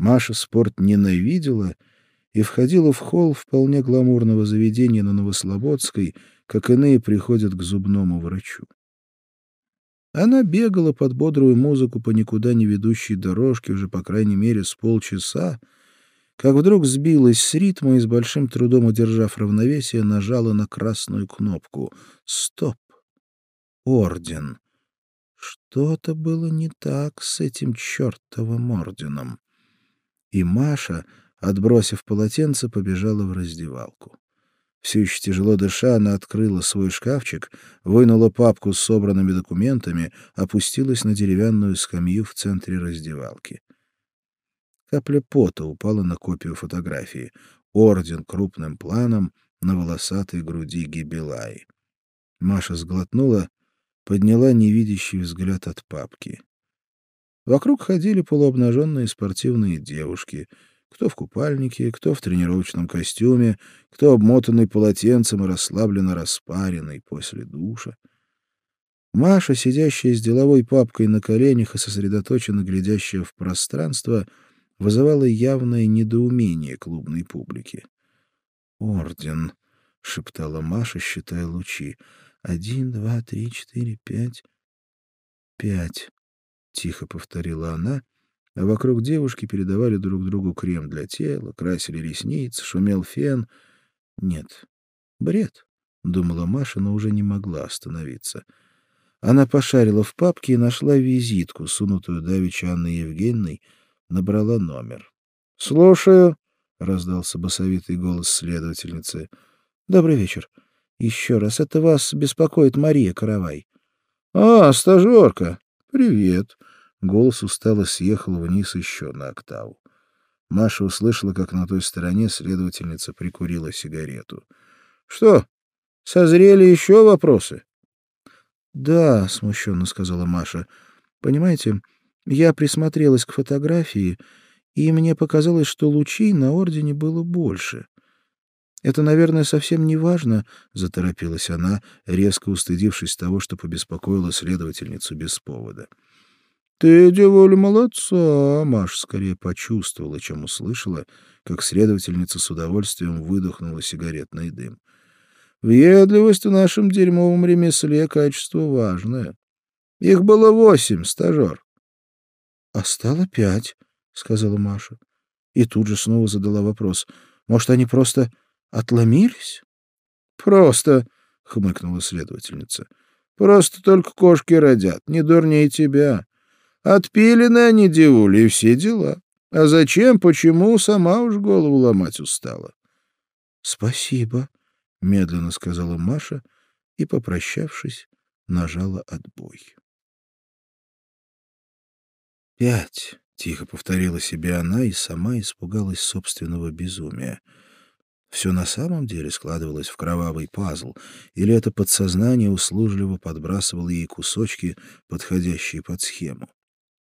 Маша спорт ненавидела и входила в холл вполне гламурного заведения на Новослободской, как иные приходят к зубному врачу. Она бегала под бодрую музыку по никуда не ведущей дорожке уже, по крайней мере, с полчаса, как вдруг сбилась с ритма и с большим трудом удержав равновесие, нажала на красную кнопку. «Стоп! Орден!» Что-то было не так с этим чертовым орденом. И Маша, отбросив полотенце, побежала в раздевалку. Все еще тяжело дыша, она открыла свой шкафчик, вынула папку с собранными документами, опустилась на деревянную скамью в центре раздевалки. Капля пота упала на копию фотографии. Орден крупным планом на волосатой груди Гибелай. Маша сглотнула, подняла невидящий взгляд от папки. Вокруг ходили полуобнаженные спортивные девушки — кто в купальнике, кто в тренировочном костюме, кто обмотанный полотенцем и расслабленно распаренный после душа. Маша, сидящая с деловой папкой на коленях и сосредоточенно глядящая в пространство, вызывала явное недоумение клубной публики. «Орден», — шептала Маша, считая лучи. «Один, два, три, четыре, пять...» «Пять», — тихо повторила она, а вокруг девушки передавали друг другу крем для тела, красили ресницы, шумел фен. Нет, бред, — думала Маша, но уже не могла остановиться. Она пошарила в папке и нашла визитку, сунутую давеча Анной Евгеньевной, набрала номер. — Слушаю, — раздался басовитый голос следовательницы. — Добрый вечер. Еще раз, это вас беспокоит Мария Каравай. — А, стажерка. Привет. Голос устало съехал вниз еще на октаву. Маша услышала, как на той стороне следовательница прикурила сигарету. — Что, созрели еще вопросы? — Да, — смущенно сказала Маша. — Понимаете, я присмотрелась к фотографии, и мне показалось, что лучей на ордене было больше. «Это, наверное, совсем не важно», — заторопилась она, резко устыдившись того, что побеспокоила следовательницу без повода. «Ты, деволя, молодца!» Маша скорее почувствовала, чем услышала, как следовательница с удовольствием выдохнула сигаретный дым. «Въедливость в нашем дерьмовом ремесле — качество важное. Их было восемь, стажер». «А стало пять», — сказала Маша. И тут же снова задала вопрос. «Может, они просто отломились?» «Просто», — хмыкнула следовательница. «Просто только кошки родят, не дурнее тебя». Отпилены они, девули, и все дела. А зачем, почему, сама уж голову ломать устала. — Спасибо, — медленно сказала Маша и, попрощавшись, нажала отбой. «Пять», — тихо повторила себе она и сама испугалась собственного безумия. Все на самом деле складывалось в кровавый пазл, или это подсознание услужливо подбрасывало ей кусочки, подходящие под схему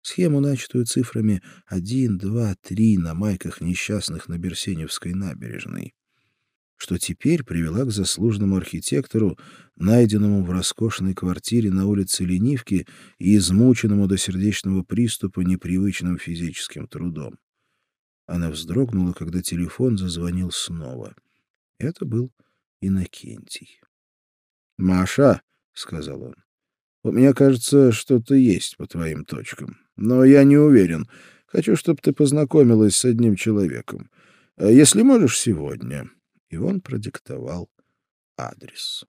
схему, начатую цифрами 1, 2, 3 на майках несчастных на Берсеневской набережной, что теперь привела к заслуженному архитектору, найденному в роскошной квартире на улице Ленивки и измученному до сердечного приступа непривычным физическим трудом. Она вздрогнула, когда телефон зазвонил снова. Это был Иннокентий. «Маша», — сказал он, — «у меня, кажется, что-то есть по твоим точкам». Но я не уверен. Хочу, чтобы ты познакомилась с одним человеком. А если можешь, сегодня. И он продиктовал адрес.